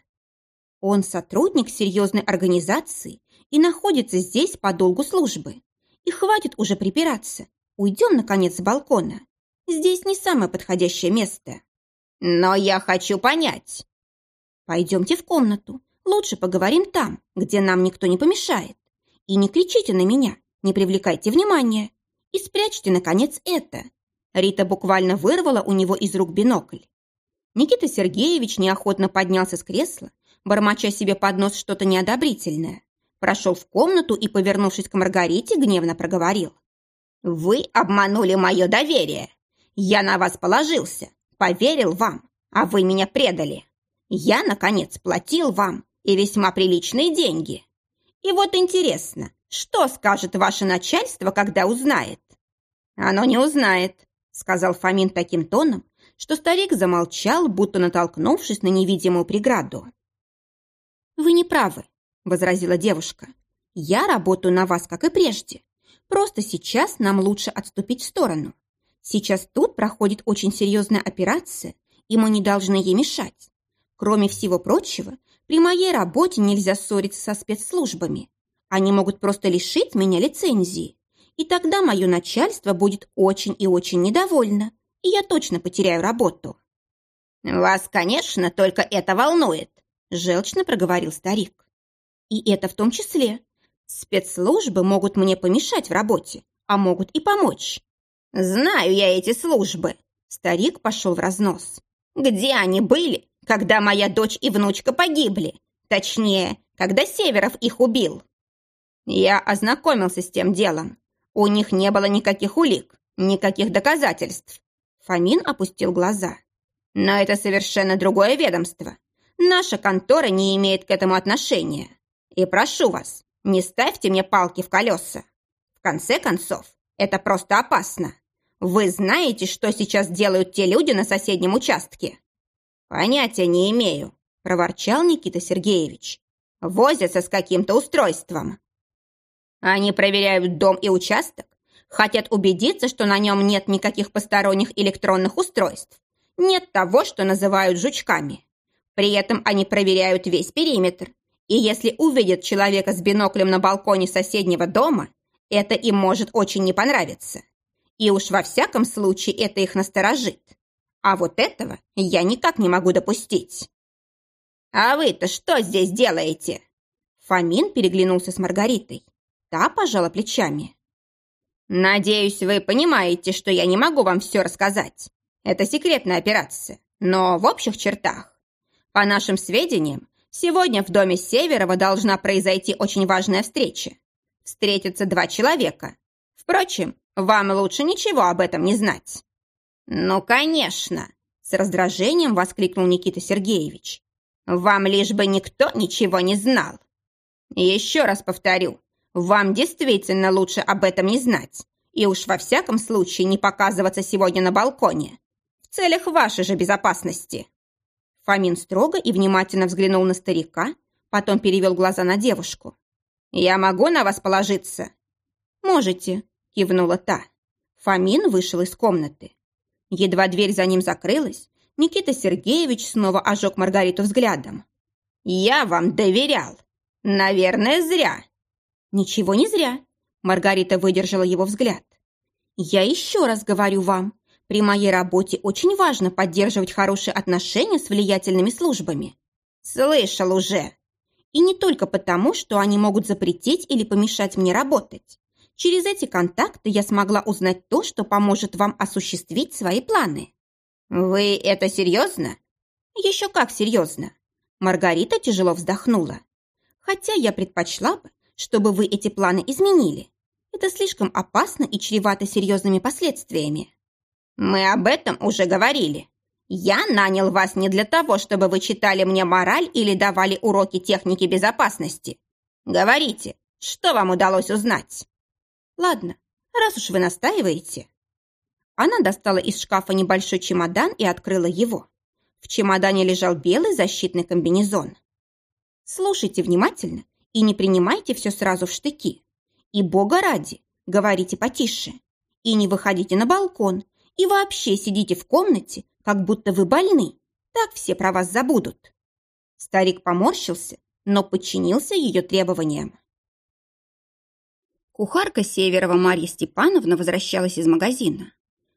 Он сотрудник серьезной организации и находится здесь по долгу службы. И хватит уже припираться. Уйдем, наконец, с балкона. Здесь не самое подходящее место. Но я хочу понять. Пойдемте в комнату. Лучше поговорим там, где нам никто не помешает. И не кричите на меня, не привлекайте внимания. И спрячьте, наконец, это. Рита буквально вырвала у него из рук бинокль. Никита Сергеевич неохотно поднялся с кресла, бормоча себе под нос что-то неодобрительное. Прошел в комнату и, повернувшись к Маргарите, гневно проговорил. «Вы обманули мое доверие. Я на вас положился, поверил вам, а вы меня предали. Я, наконец, платил вам и весьма приличные деньги. И вот интересно, что скажет ваше начальство, когда узнает? Оно не узнает, сказал Фомин таким тоном, что старик замолчал, будто натолкнувшись на невидимую преграду. «Вы не правы», — возразила девушка. «Я работаю на вас, как и прежде. Просто сейчас нам лучше отступить в сторону. Сейчас тут проходит очень серьезная операция, и мы не должны ей мешать. Кроме всего прочего, при моей работе нельзя ссориться со спецслужбами. Они могут просто лишить меня лицензии. И тогда мое начальство будет очень и очень недовольно, и я точно потеряю работу. «Вас, конечно, только это волнует», – желчно проговорил старик. «И это в том числе. Спецслужбы могут мне помешать в работе, а могут и помочь. «Знаю я эти службы!» Старик пошел в разнос. «Где они были, когда моя дочь и внучка погибли? Точнее, когда Северов их убил?» Я ознакомился с тем делом. У них не было никаких улик, никаких доказательств. Фомин опустил глаза. Но это совершенно другое ведомство. Наша контора не имеет к этому отношения. И прошу вас, не ставьте мне палки в колеса. В конце концов, это просто опасно. Вы знаете, что сейчас делают те люди на соседнем участке?» «Понятия не имею», – проворчал Никита Сергеевич. «Возятся с каким-то устройством». «Они проверяют дом и участок, хотят убедиться, что на нем нет никаких посторонних электронных устройств, нет того, что называют жучками. При этом они проверяют весь периметр, и если увидят человека с биноклем на балконе соседнего дома, это им может очень не понравиться. И уж во всяком случае это их насторожит. А вот этого я никак не могу допустить. «А вы-то что здесь делаете?» Фомин переглянулся с Маргаритой. Та пожала плечами. «Надеюсь, вы понимаете, что я не могу вам все рассказать. Это секретная операция, но в общих чертах. По нашим сведениям, сегодня в доме Северова должна произойти очень важная встреча. Встретятся два человека. Впрочем, вам лучше ничего об этом не знать». «Ну, конечно!» – с раздражением воскликнул Никита Сергеевич. «Вам лишь бы никто ничего не знал. Еще раз повторю, вам действительно лучше об этом не знать и уж во всяком случае не показываться сегодня на балконе. В целях вашей же безопасности». Фомин строго и внимательно взглянул на старика, потом перевел глаза на девушку. «Я могу на вас положиться?» «Можете», кивнула та. Фомин вышел из комнаты. Едва дверь за ним закрылась, Никита Сергеевич снова ожег Маргариту взглядом. «Я вам доверял. Наверное, зря». «Ничего не зря», — Маргарита выдержала его взгляд. «Я еще раз говорю вам, при моей работе очень важно поддерживать хорошие отношения с влиятельными службами». «Слышал уже». «И не только потому, что они могут запретить или помешать мне работать. Через эти контакты я смогла узнать то, что поможет вам осуществить свои планы». «Вы это серьезно?» «Еще как серьезно». Маргарита тяжело вздохнула. «Хотя я предпочла бы, чтобы вы эти планы изменили. Это слишком опасно и чревато серьезными последствиями». «Мы об этом уже говорили. Я нанял вас не для того, чтобы вы читали мне мораль или давали уроки техники безопасности. Говорите, что вам удалось узнать?» «Ладно, раз уж вы настаиваете». Она достала из шкафа небольшой чемодан и открыла его. В чемодане лежал белый защитный комбинезон. «Слушайте внимательно и не принимайте все сразу в штыки. И, бога ради, говорите потише. И не выходите на балкон, и вообще сидите в комнате, как будто вы больны. Так все про вас забудут». Старик поморщился, но подчинился ее требованиям. Кухарка Северова Марья Степановна возвращалась из магазина.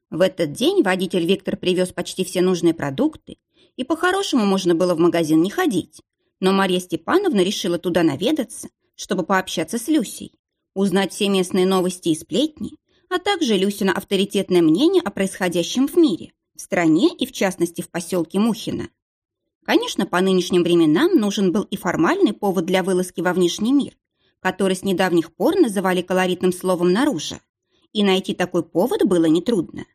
В этот день водитель Виктор привез почти все нужные продукты, и по-хорошему можно было в магазин не ходить. Но Марья Степановна решила туда наведаться, чтобы пообщаться с Люсей, узнать все местные новости и сплетни, а также Люсина авторитетное мнение о происходящем в мире, в стране и, в частности, в поселке Мухино. Конечно, по нынешним временам нужен был и формальный повод для вылазки во внешний мир, который с недавних пор называли колоритным словом «наружа». И найти такой повод было нетрудно.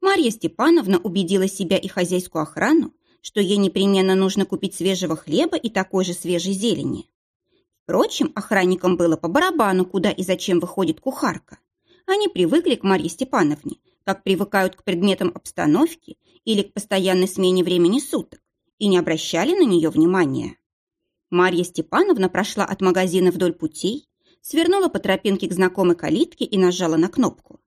Марья Степановна убедила себя и хозяйскую охрану, что ей непременно нужно купить свежего хлеба и такой же свежей зелени. Впрочем, охранникам было по барабану, куда и зачем выходит кухарка. Они привыкли к Марье Степановне, как привыкают к предметам обстановки или к постоянной смене времени суток, и не обращали на нее внимания. Марья Степановна прошла от магазина вдоль путей, свернула по тропинке к знакомой калитке и нажала на кнопку.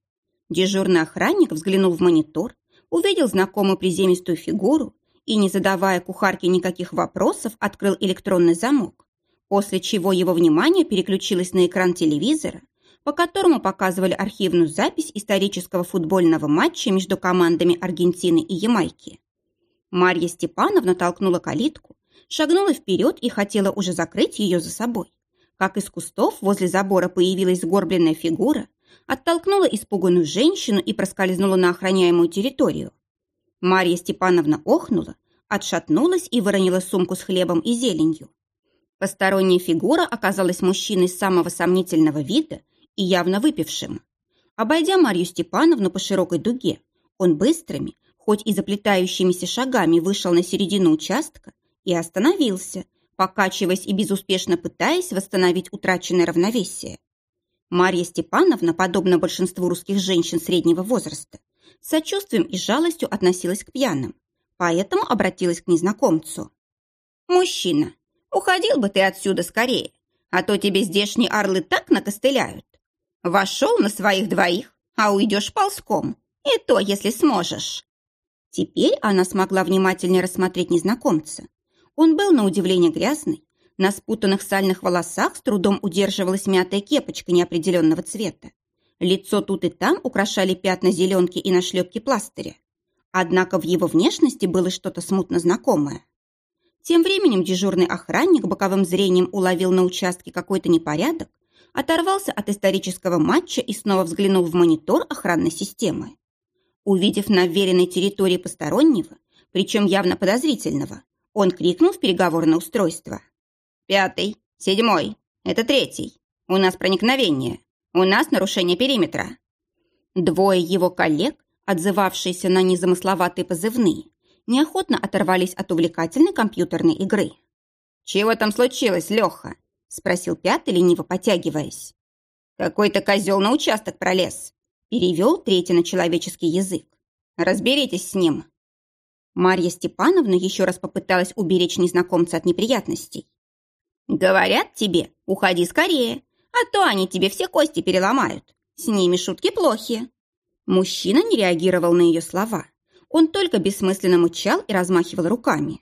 Дежурный охранник взглянул в монитор, увидел знакомую приземистую фигуру и, не задавая кухарке никаких вопросов, открыл электронный замок, после чего его внимание переключилось на экран телевизора, по которому показывали архивную запись исторического футбольного матча между командами Аргентины и Ямайки. Марья Степановна толкнула калитку, шагнула вперед и хотела уже закрыть ее за собой. Как из кустов возле забора появилась сгорбленная фигура, оттолкнула испуганную женщину и проскользнула на охраняемую территорию. Марья Степановна охнула, отшатнулась и выронила сумку с хлебом и зеленью. Посторонняя фигура оказалась мужчиной самого сомнительного вида и явно выпившим. Обойдя Марью Степановну по широкой дуге, он быстрыми, хоть и заплетающимися шагами вышел на середину участка и остановился, покачиваясь и безуспешно пытаясь восстановить утраченное равновесие. Марья Степановна, подобно большинству русских женщин среднего возраста, с сочувствием и жалостью относилась к пьяным, поэтому обратилась к незнакомцу. «Мужчина, уходил бы ты отсюда скорее, а то тебе здешние орлы так накостыляют. Вошел на своих двоих, а уйдешь ползком, и то, если сможешь». Теперь она смогла внимательнее рассмотреть незнакомца. Он был на удивление грязный, на спутанных сальных волосах с трудом удерживалась мятая кепочка неопределенного цвета. Лицо тут и там украшали пятна зеленки и нашлепки пластыря. Однако в его внешности было что-то смутно знакомое. Тем временем дежурный охранник боковым зрением уловил на участке какой-то непорядок, оторвался от исторического матча и снова взглянул в монитор охранной системы. Увидев на вверенной территории постороннего, причем явно подозрительного, он крикнул в переговорное устройство. «Пятый, седьмой, это третий. У нас проникновение. У нас нарушение периметра». Двое его коллег, отзывавшиеся на незамысловатые позывные, неохотно оторвались от увлекательной компьютерной игры. «Чего там случилось, Леха?» – спросил пятый, лениво потягиваясь. «Какой-то козел на участок пролез», – перевел третий на человеческий язык. «Разберитесь с ним». Марья Степановна еще раз попыталась уберечь незнакомца от неприятностей. «Говорят тебе, уходи скорее, а то они тебе все кости переломают. С ними шутки плохи». Мужчина не реагировал на ее слова. Он только бессмысленно мучал и размахивал руками.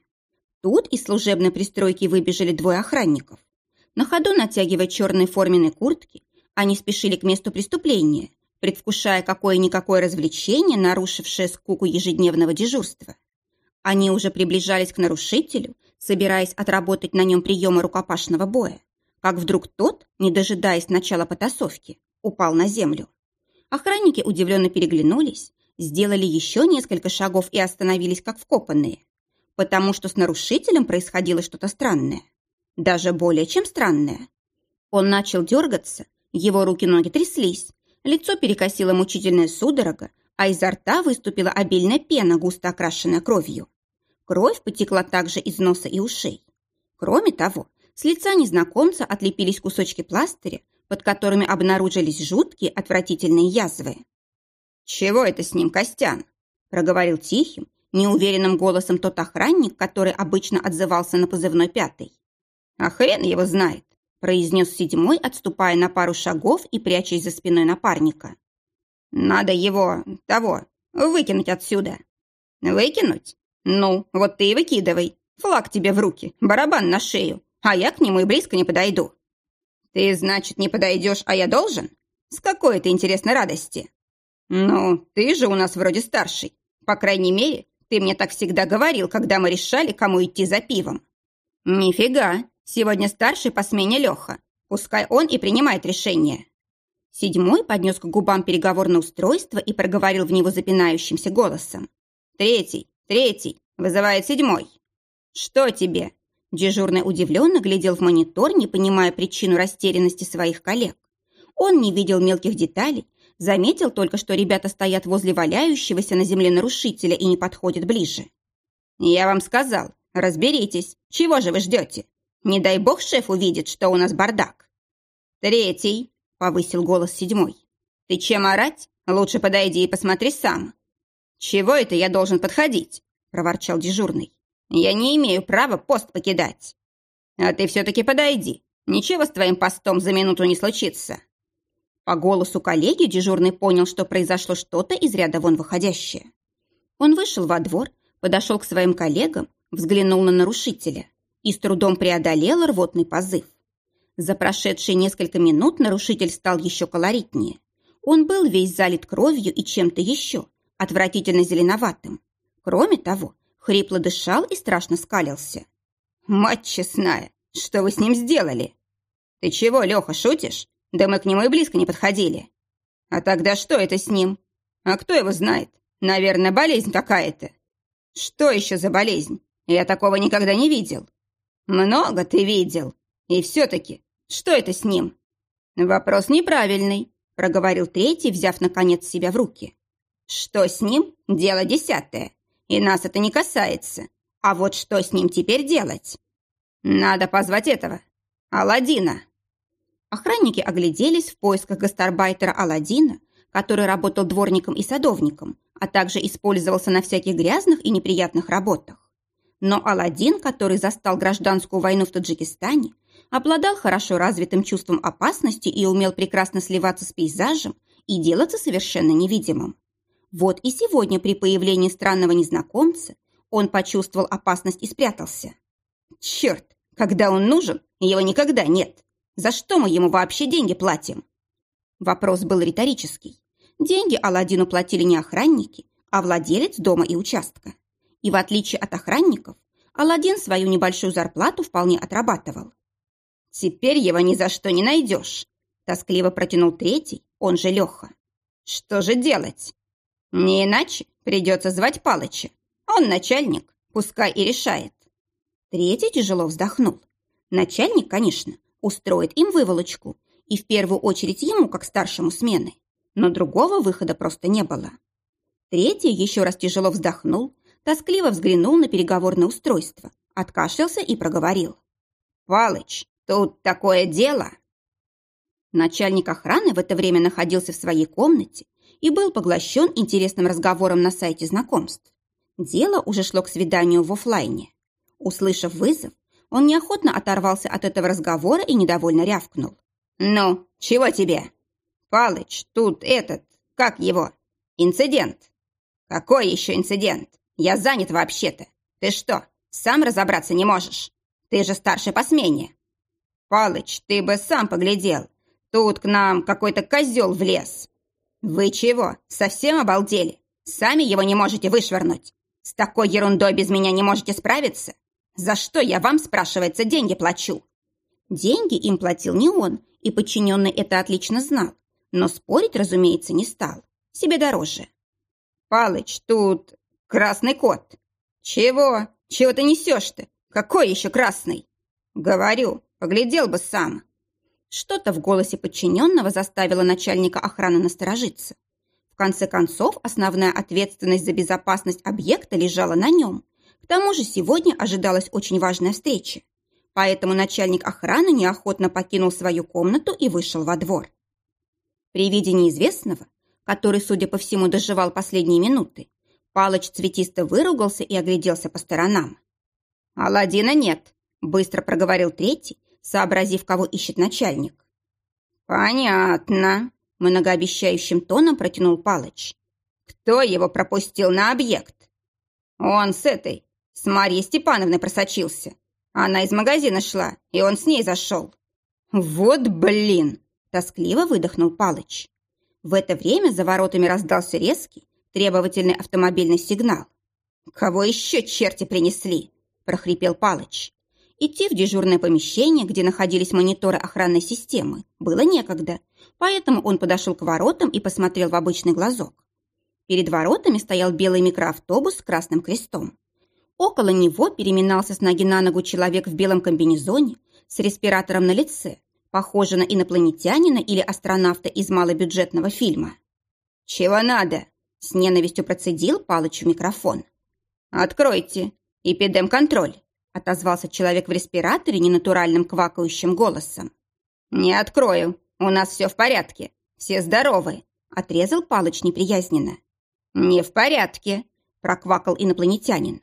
Тут из служебной пристройки выбежали двое охранников. На ходу натягивая черные форменные куртки, они спешили к месту преступления, предвкушая какое-никакое развлечение, нарушившее скуку ежедневного дежурства. Они уже приближались к нарушителю, собираясь отработать на нем приемы рукопашного боя как вдруг тот, не дожидаясь начала потасовки, упал на землю. Охранники удивленно переглянулись, сделали еще несколько шагов и остановились как вкопанные, потому что с нарушителем происходило что-то странное. Даже более чем странное. Он начал дергаться, его руки-ноги тряслись, лицо перекосило мучительная судорога, а изо рта выступила обильная пена, густо окрашенная кровью. Кровь потекла также из носа и ушей. Кроме того, с лица незнакомца отлепились кусочки пластыря, под которыми обнаружились жуткие отвратительные язвы. «Чего это с ним, Костян?» – проговорил тихим, неуверенным голосом тот охранник, который обычно отзывался на позывной пятый. «А хрен его знает», – произнес седьмой, отступая на пару шагов и прячась за спиной напарника. «Надо его, того, выкинуть отсюда». «Выкинуть? Ну, вот ты и выкидывай. Флаг тебе в руки, барабан на шею, а я к нему и близко не подойду». «Ты, значит, не подойдешь, а я должен? С какой это интересной радости?» «Ну, ты же у нас вроде старший. По крайней мере, ты мне так всегда говорил, когда мы решали, кому идти за пивом». «Нифига, сегодня старший по смене Леха. Пускай он и принимает решение». Седьмой поднес к губам переговорное устройство и проговорил в него запинающимся голосом. «Третий, третий, вызывает седьмой». «Что тебе?» Дежурный удивленно глядел в монитор, не понимая причину растерянности своих коллег. Он не видел мелких деталей, заметил только, что ребята стоят возле валяющегося на земле нарушителя и не подходят ближе. «Я вам сказал, разберитесь, чего же вы ждете? Не дай бог шеф увидит, что у нас бардак». «Третий», — повысил голос седьмой. «Ты чем орать? Лучше подойди и посмотри сам». «Чего это я должен подходить?» — проворчал дежурный. Я не имею права пост покидать. А ты все-таки подойди. Ничего с твоим постом за минуту не случится. По голосу коллеги дежурный понял, что произошло что-то из ряда вон выходящее. Он вышел во двор, подошел к своим коллегам, взглянул на нарушителя и с трудом преодолел рвотный позыв. За прошедшие несколько минут нарушитель стал еще колоритнее. Он был весь залит кровью и чем-то еще, отвратительно зеленоватым. Кроме того, Хрипло дышал и страшно скалился. «Мать честная, что вы с ним сделали?» «Ты чего, Леха, шутишь? Да мы к нему и близко не подходили». «А тогда что это с ним? А кто его знает? Наверное, болезнь какая-то». «Что еще за болезнь? Я такого никогда не видел». «Много ты видел. И все-таки, что это с ним?» «Вопрос неправильный», — проговорил третий, взяв, наконец, себя в руки. «Что с ним? Дело десятое и нас это не касается. А вот что с ним теперь делать? Надо позвать этого, Аладдина. Охранники огляделись в поисках гастарбайтера Аладдина, который работал дворником и садовником, а также использовался на всяких грязных и неприятных работах. Но Аладдин, который застал гражданскую войну в Таджикистане, обладал хорошо развитым чувством опасности и умел прекрасно сливаться с пейзажем и делаться совершенно невидимым. Вот и сегодня при появлении странного незнакомца он почувствовал опасность и спрятался. Черт, когда он нужен, его никогда нет. За что мы ему вообще деньги платим? Вопрос был риторический. Деньги Аладдину платили не охранники, а владелец дома и участка. И в отличие от охранников, Аладдин свою небольшую зарплату вполне отрабатывал. «Теперь его ни за что не найдешь», – тоскливо протянул третий, он же Леха. «Что же делать?» Не иначе придется звать Палыча. Он начальник, пускай и решает. Третий тяжело вздохнул. Начальник, конечно, устроит им выволочку, и в первую очередь ему, как старшему смены. Но другого выхода просто не было. Третий еще раз тяжело вздохнул, тоскливо взглянул на переговорное устройство, откашлялся и проговорил. «Палыч, тут такое дело!» Начальник охраны в это время находился в своей комнате и был поглощен интересным разговором на сайте знакомств. Дело уже шло к свиданию в офлайне. Услышав вызов, он неохотно оторвался от этого разговора и недовольно рявкнул. «Ну, чего тебе?» «Палыч, тут этот, как его? Инцидент». «Какой еще инцидент? Я занят вообще-то. Ты что, сам разобраться не можешь? Ты же старший по смене». «Палыч, ты бы сам поглядел. Тут к нам какой-то козел влез. «Вы чего, совсем обалдели? Сами его не можете вышвырнуть? С такой ерундой без меня не можете справиться? За что я вам, спрашивается, деньги плачу?» Деньги им платил не он, и подчиненный это отлично знал, но спорить, разумеется, не стал. Себе дороже. «Палыч, тут красный кот». «Чего? Чего ты несешь-то? Какой еще красный?» «Говорю, поглядел бы сам». Что-то в голосе подчиненного заставило начальника охраны насторожиться. В конце концов, основная ответственность за безопасность объекта лежала на нем. К тому же сегодня ожидалась очень важная встреча. Поэтому начальник охраны неохотно покинул свою комнату и вышел во двор. При виде неизвестного, который, судя по всему, доживал последние минуты, Палыч цветисто выругался и огляделся по сторонам. «Аладдина нет», — быстро проговорил третий, сообразив, кого ищет начальник. «Понятно», — многообещающим тоном протянул Палыч. «Кто его пропустил на объект?» «Он с этой, с Марьей Степановной просочился. Она из магазина шла, и он с ней зашел». «Вот блин!» — тоскливо выдохнул Палыч. В это время за воротами раздался резкий, требовательный автомобильный сигнал. «Кого еще черти принесли?» – прохрипел Палыч. Идти в дежурное помещение, где находились мониторы охранной системы, было некогда, поэтому он подошел к воротам и посмотрел в обычный глазок. Перед воротами стоял белый микроавтобус с красным крестом. Около него переминался с ноги на ногу человек в белом комбинезоне с респиратором на лице, похожий на инопланетянина или астронавта из малобюджетного фильма. «Чего надо?» С ненавистью процедил Палыч в микрофон. «Откройте! Эпидем-контроль!» Отозвался человек в респираторе ненатуральным квакающим голосом. «Не открою. У нас все в порядке. Все здоровы», отрезал Палыч неприязненно. «Не в порядке», проквакал инопланетянин.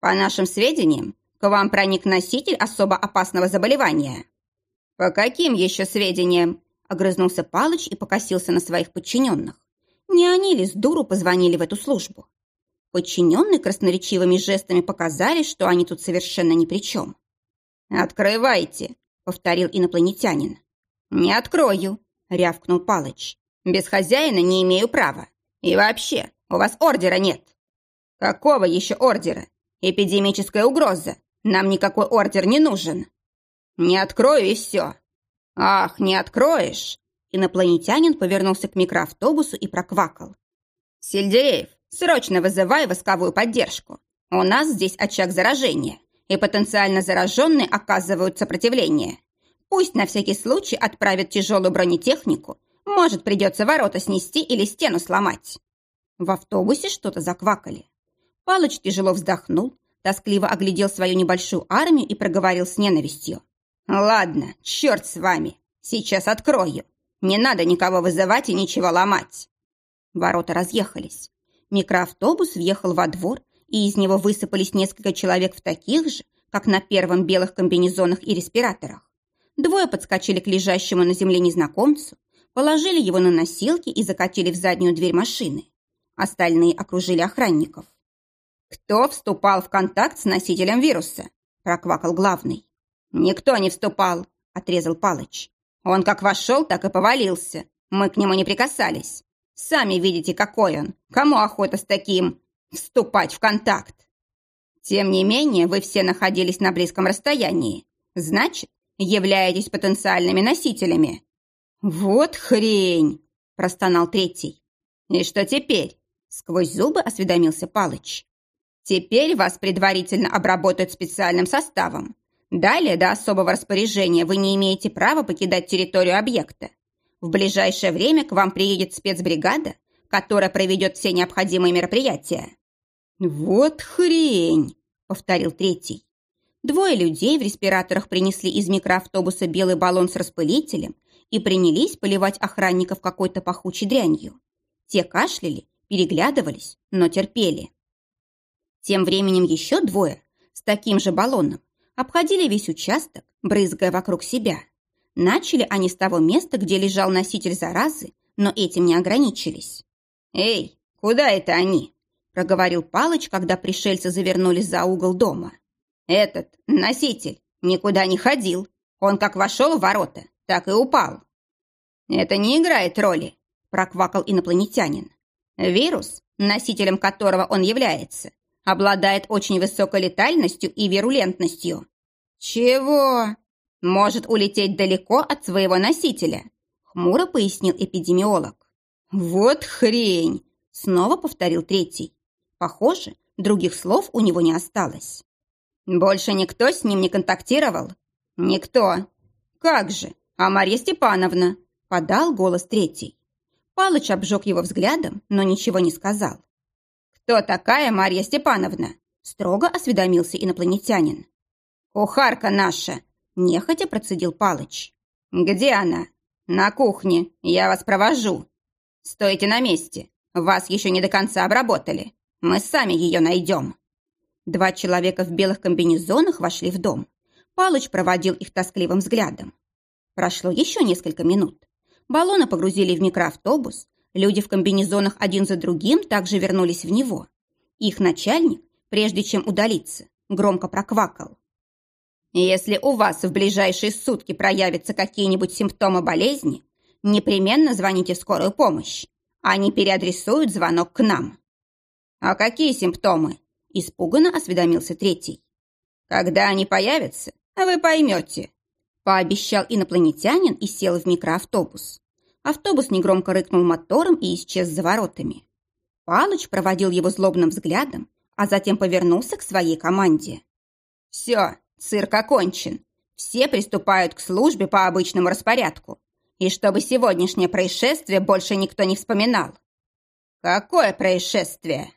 «По нашим сведениям, к вам проник носитель особо опасного заболевания». «По каким еще сведениям?» огрызнулся Палыч и покосился на своих подчиненных. Не они ли с дуру позвонили в эту службу? Подчиненные красноречивыми жестами показали, что они тут совершенно ни при чем. «Открывайте», — повторил инопланетянин. «Не открою», — рявкнул Палыч. «Без хозяина не имею права. И вообще, у вас ордера нет». «Какого еще ордера? Эпидемическая угроза. Нам никакой ордер не нужен». «Не открою и все». «Ах, не откроешь!» Инопланетянин повернулся к микроавтобусу и проквакал. «Сельдереев, срочно вызывай восковую поддержку. У нас здесь очаг заражения, и потенциально зараженные оказывают сопротивление. Пусть на всякий случай отправят тяжелую бронетехнику, может, придется ворота снести или стену сломать». В автобусе что-то заквакали. Палыч тяжело вздохнул, тоскливо оглядел свою небольшую армию и проговорил с ненавистью. «Ладно, черт с вами, сейчас открою. Не надо никого вызывать и ничего ломать. Ворота разъехались. Микроавтобус въехал во двор, и из него высыпались несколько человек в таких же, как на первом белых комбинезонах и респираторах. Двое подскочили к лежащему на земле незнакомцу, положили его на носилки и закатили в заднюю дверь машины. Остальные окружили охранников. «Кто вступал в контакт с носителем вируса?» – проквакал главный. «Никто не вступал», – отрезал Палыч. Он как вошел, так и повалился. Мы к нему не прикасались. Сами видите, какой он. Кому охота с таким вступать в контакт? Тем не менее, вы все находились на близком расстоянии. Значит, являетесь потенциальными носителями. Вот хрень, простонал третий. И что теперь? Сквозь зубы осведомился Палыч. Теперь вас предварительно обработают специальным составом. Далее, до особого распоряжения, вы не имеете права покидать территорию объекта. В ближайшее время к вам приедет спецбригада, которая проведет все необходимые мероприятия». «Вот хрень!» — повторил третий. Двое людей в респираторах принесли из микроавтобуса белый баллон с распылителем и принялись поливать охранников какой-то пахучей дрянью. Те кашляли, переглядывались, но терпели. Тем временем еще двое с таким же баллоном Обходили весь участок, брызгая вокруг себя. Начали они с того места, где лежал носитель заразы, но этим не ограничились. «Эй, куда это они?» – проговорил Палыч, когда пришельцы завернули за угол дома. «Этот, носитель, никуда не ходил. Он как вошел в ворота, так и упал». «Это не играет роли», – проквакал инопланетянин. «Вирус, носителем которого он является, обладает очень высокой летальностью и вирулентностью. Чего? Может улететь далеко от своего носителя, хмуро пояснил эпидемиолог. Вот хрень, снова повторил третий. Похоже, других слов у него не осталось. Больше никто с ним не контактировал? Никто. Как же? А Марья Степановна? Подал голос третий. Палыч обжег его взглядом, но ничего не сказал. «Кто такая Марья Степановна?» строго осведомился инопланетянин. «Кухарка наша!» – нехотя процедил Палыч. «Где она?» «На кухне. Я вас провожу». «Стойте на месте. Вас еще не до конца обработали. Мы сами ее найдем». Два человека в белых комбинезонах вошли в дом. Палыч проводил их тоскливым взглядом. Прошло еще несколько минут. Баллоны погрузили в микроавтобус. Люди в комбинезонах один за другим также вернулись в него. Их начальник, прежде чем удалиться, громко проквакал. «Если у вас в ближайшие сутки проявятся какие-нибудь симптомы болезни, непременно звоните в скорую помощь. Они переадресуют звонок к нам». «А какие симптомы?» – испуганно осведомился третий. «Когда они появятся, вы поймете», – пообещал инопланетянин и сел в микроавтобус. Автобус негромко рыкнул мотором и исчез за воротами. Палыч проводил его злобным взглядом, а затем повернулся к своей команде. «Все, цирк окончен. Все приступают к службе по обычному распорядку. И чтобы сегодняшнее происшествие больше никто не вспоминал». «Какое происшествие?»